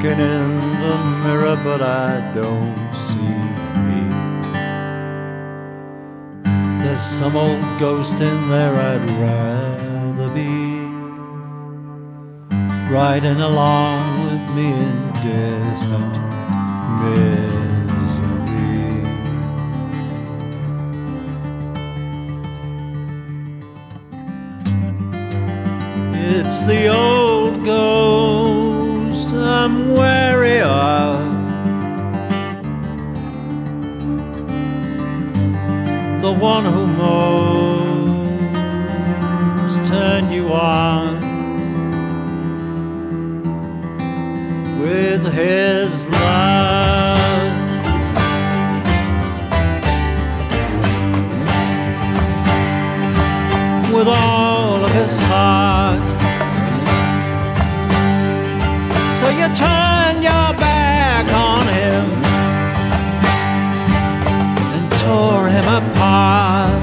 Looking in the mirror, but I don't see me. There's some old ghost in there I'd rather be. Riding along with me in distant misery. It's the old ghost I'm wary of. The one who most turned you on with his love. With all of his heart. Turned your back on him and tore him apart.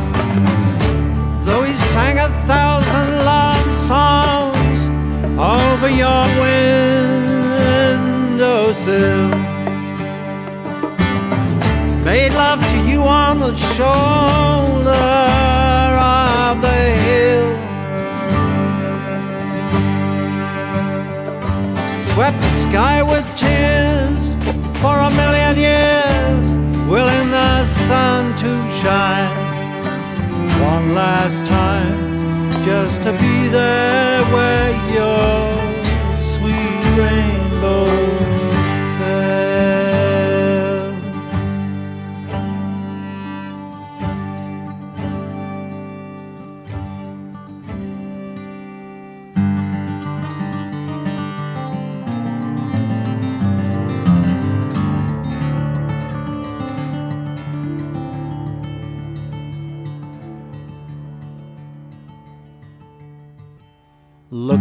Though he sang a thousand love songs over your windowsill, made love to you on the shoulder of the sky with tears for a million years, willing the sun to shine. One last time, just to be there where your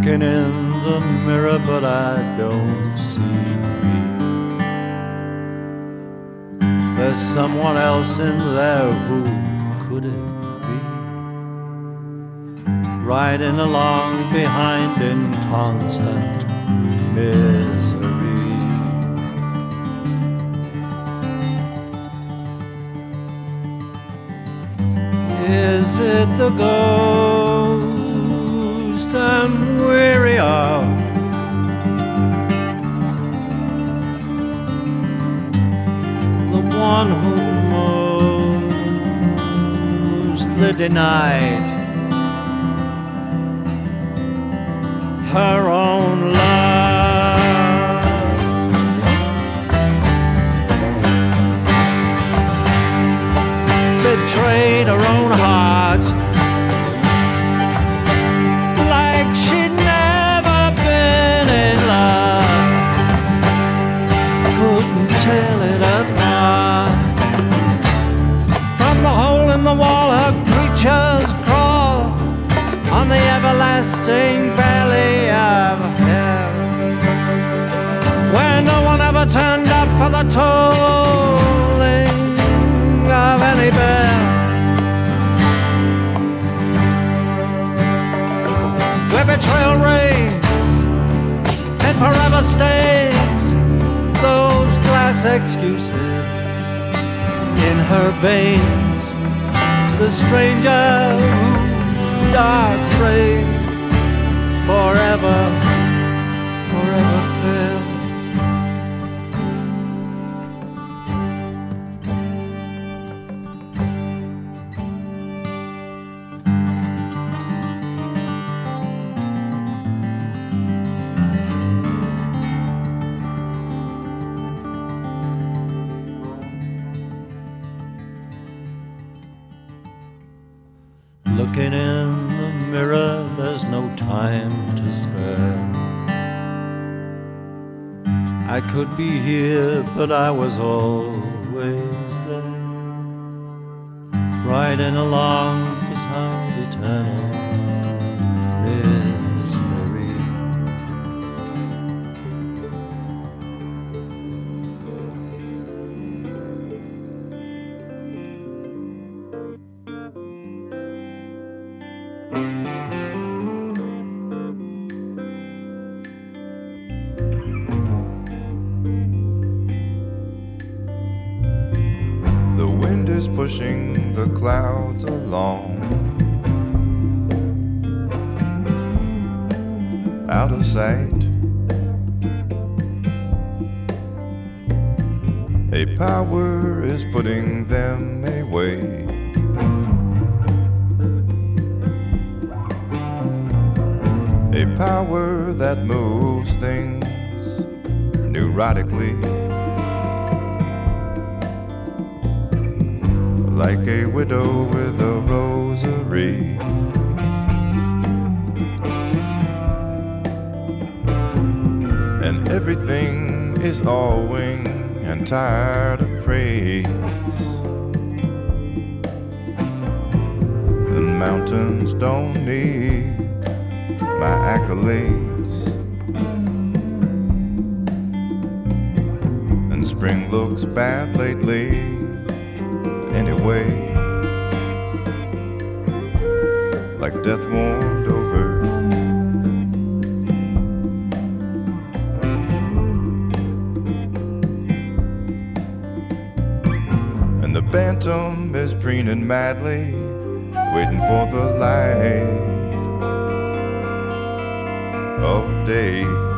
Looking in the mirror, but I don't see me. There's someone else in there who could it be? Riding along behind in constant misery. Is it the ghost I'm weary of? The one who mostly denied her everlasting belly of hell where no one ever turned up for the tolling of any bell. Where betrayal reigns and forever stays those glass excuses in her veins. The stranger whose dark forever, forever be here, but I was always clouds along. Out of sight. A power is putting them away. A power that moves things neurotically. Like a widow with a rosary. And everything is all wing and tired of praise. The mountains don't need my accolades. And spring looks bad lately anyway. Like death warmed over. And the bantam is preening madly, waiting for the light of day.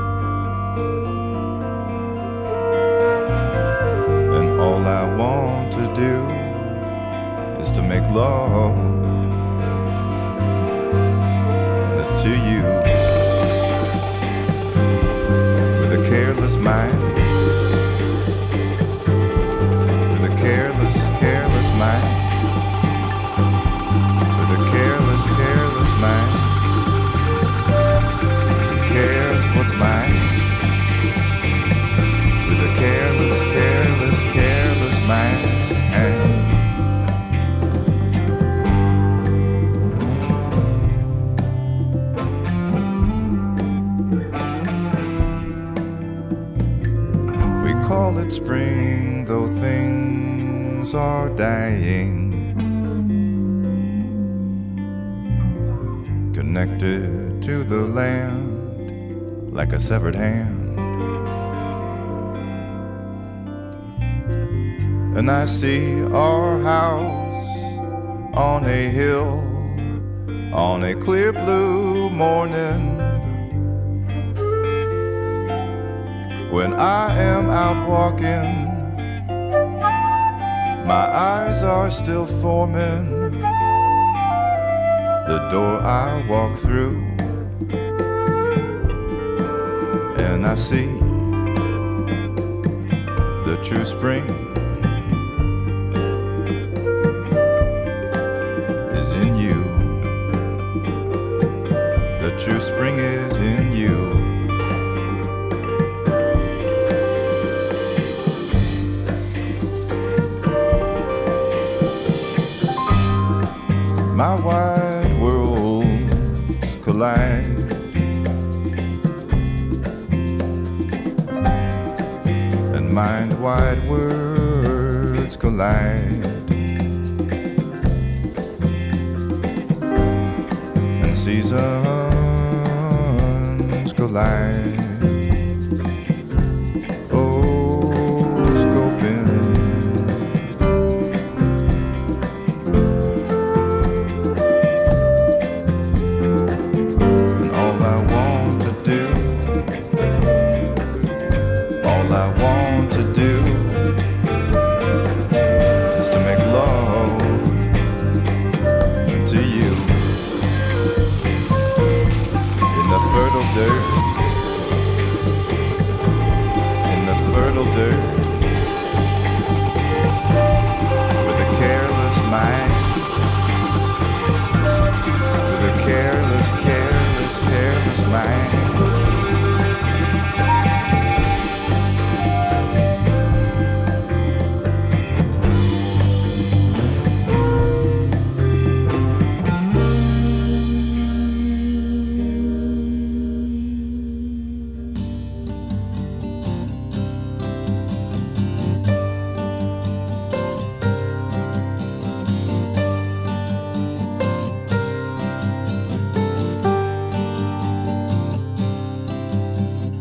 Severed hand. And I see our house on a hill on a clear blue morning When I am out walking, my eyes are still forming the door I walk through, and I see the true spring is in you. The true spring is in you. my wide mind wide worlds collide. And seasons collide.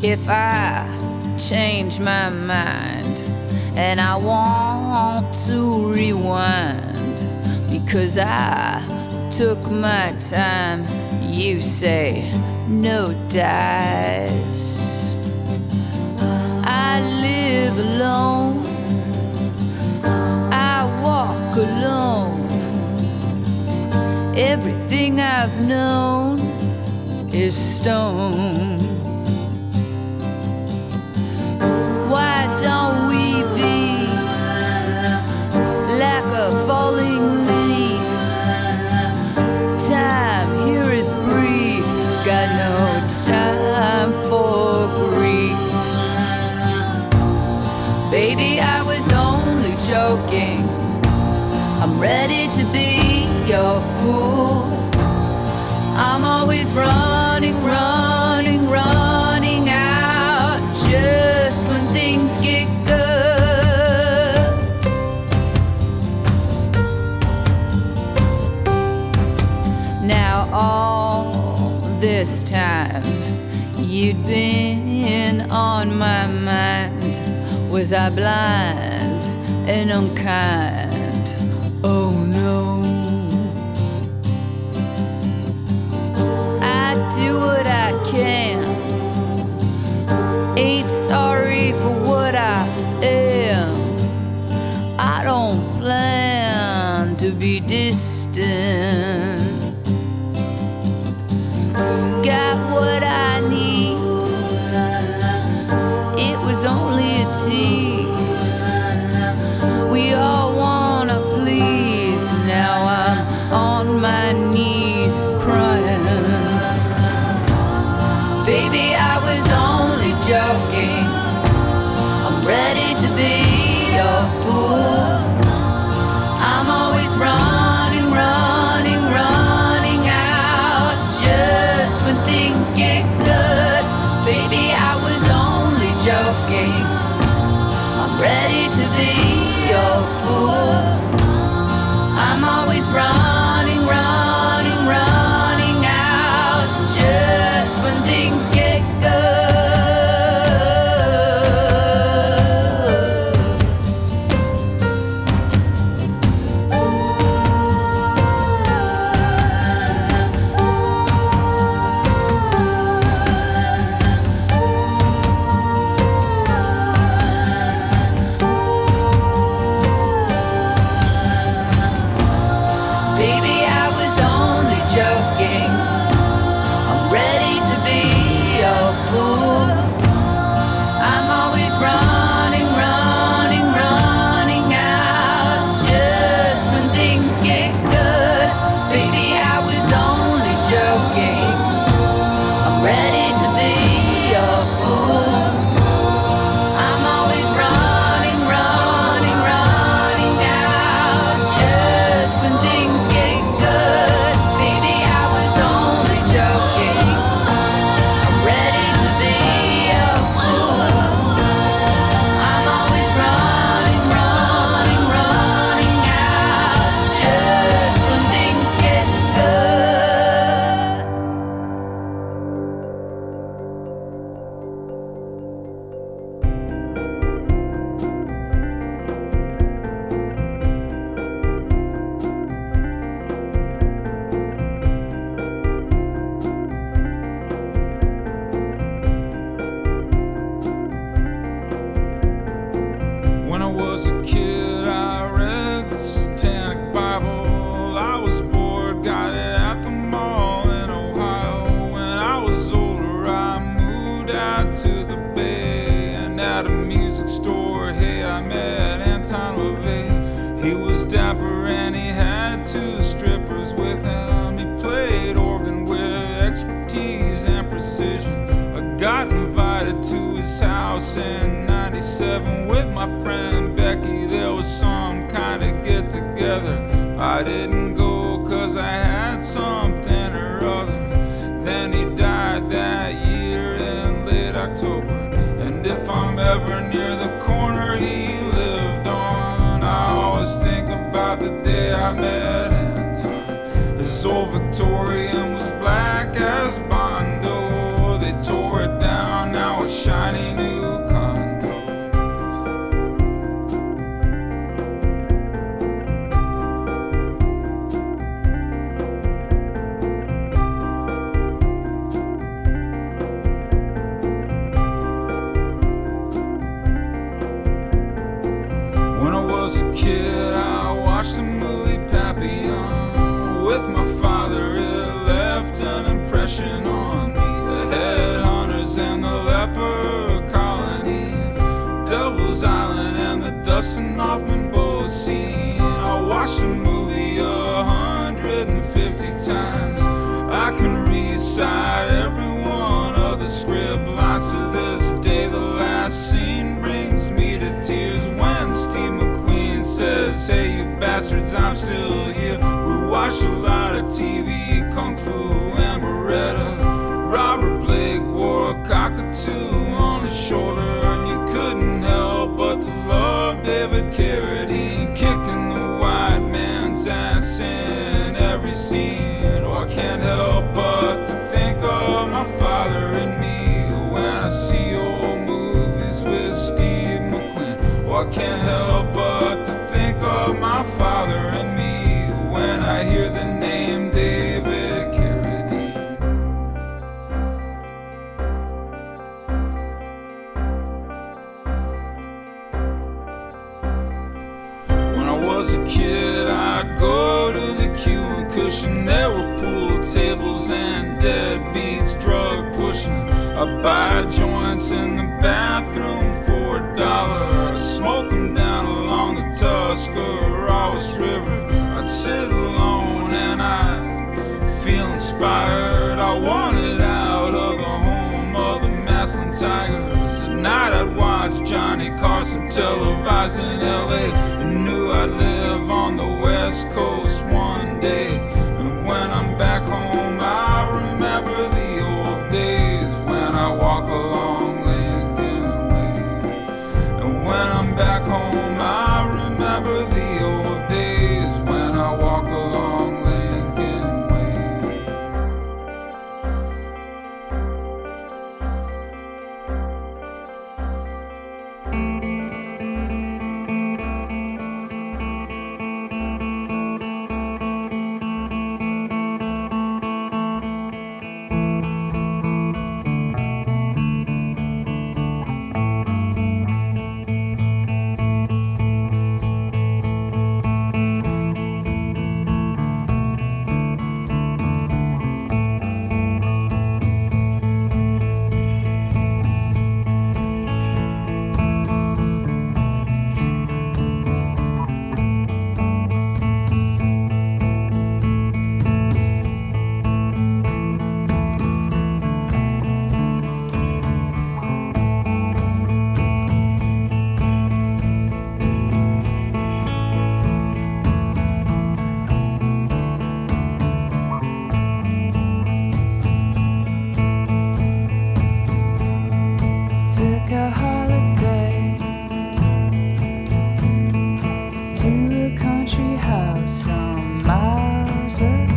if I change my mind and I want to rewind because I took my time. You say no dice. I live alone. I walk alone. Everything I've known is stone. are blind and unkind. TV, Kung Fu, and Beretta. Robert Blake wore a cockatoo on his shoulder, and you couldn't help but to love David Carradine kicking the white man's ass in every scene. Oh, I can't help but to think of my father and me when I see old movies with Steve McQueen. Oh, I can't help There were pool tables and deadbeats, drug pushing. I'd buy joints in the bathroom for a dollar. I'd down along the Tuscarawas River. I'd sit alone and I'd feel inspired. I wanted out of the home of the Massillon Tigers. At night I'd watch Johnny Carson televised in LA and knew I'd live on the West Coast one day. And when I'm back home, miles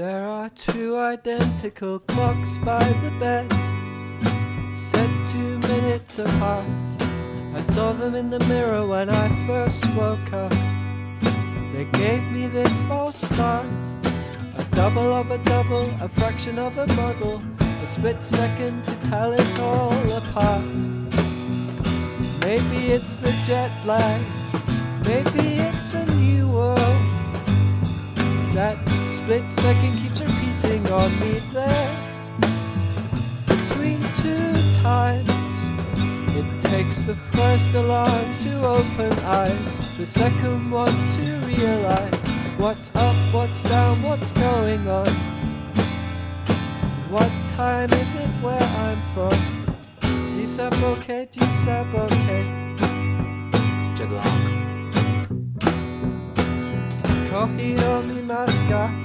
There are two identical clocks by the bed, set two minutes apart. I saw them in the mirror when I first woke up. They gave me this false start. A double of a double, a fraction of a muddle, a split second to tell it all apart. Maybe it's the jet lag, maybe it's a new world. That split second keeps repeating on me there. Between two times, it takes the first alarm to open eyes, the second one to realize what's up, what's down, what's going on. What time is it where I'm from? Gisab okay, Gisab okay. Jet lag. Kohiro mimasu ka?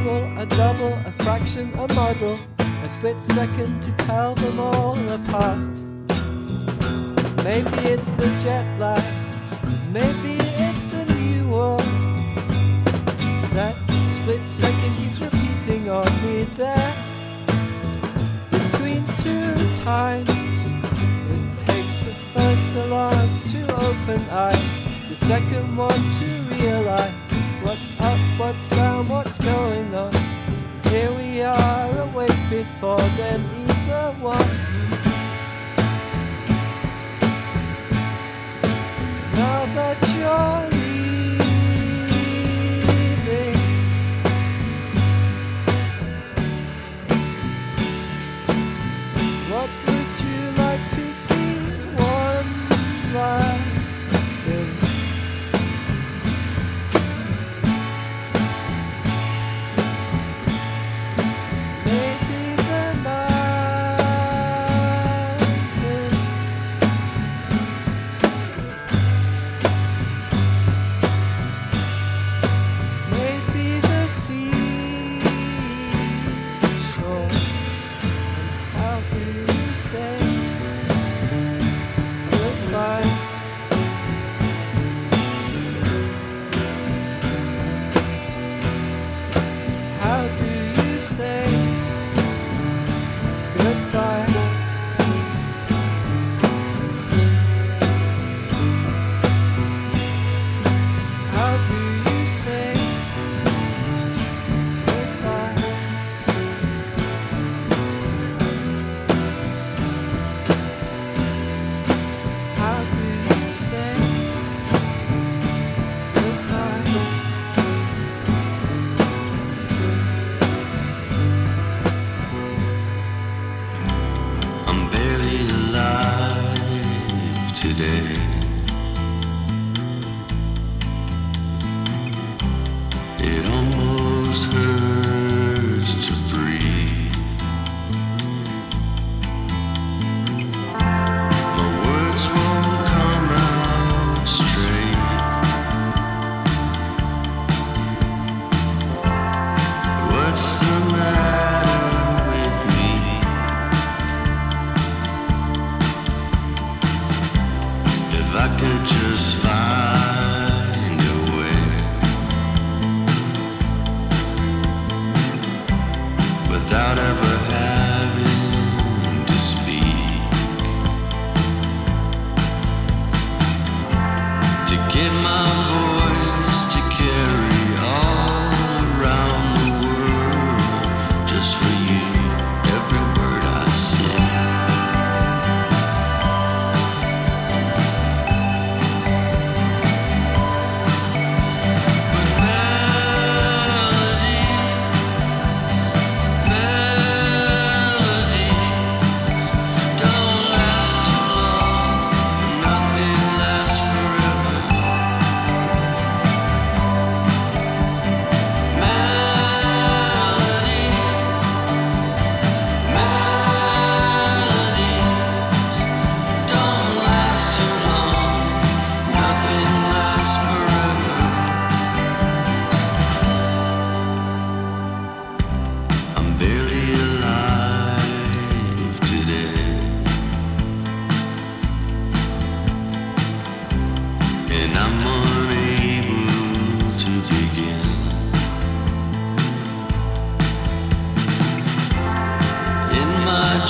A double, a fraction, a model, a split second to tell them all apart. Maybe it's the jet lag, maybe it's a new world. That split second keeps repeating on me there. Between two times, it takes the first alarm to open eyes, the second one to realize what's up, what's down, what's going on. Here we are, awake before them, either one. Now that you're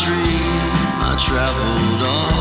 dream I traveled on.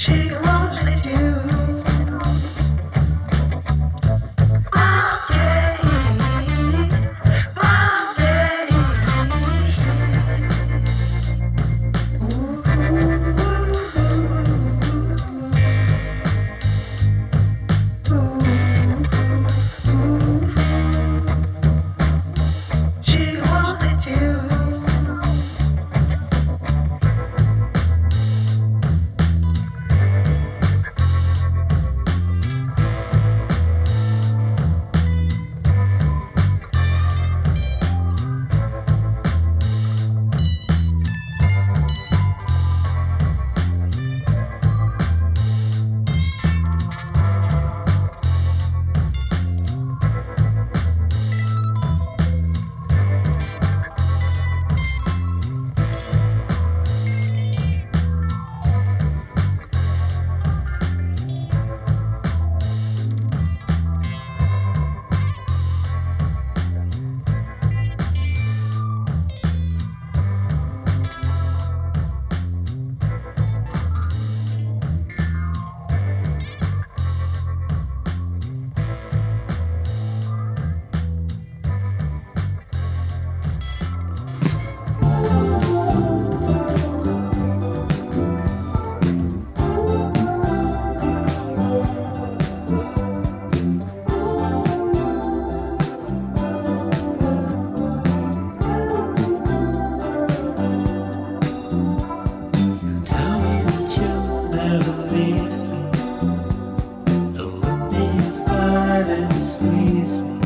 谁 leave me. The whip me, slide and squeeze me.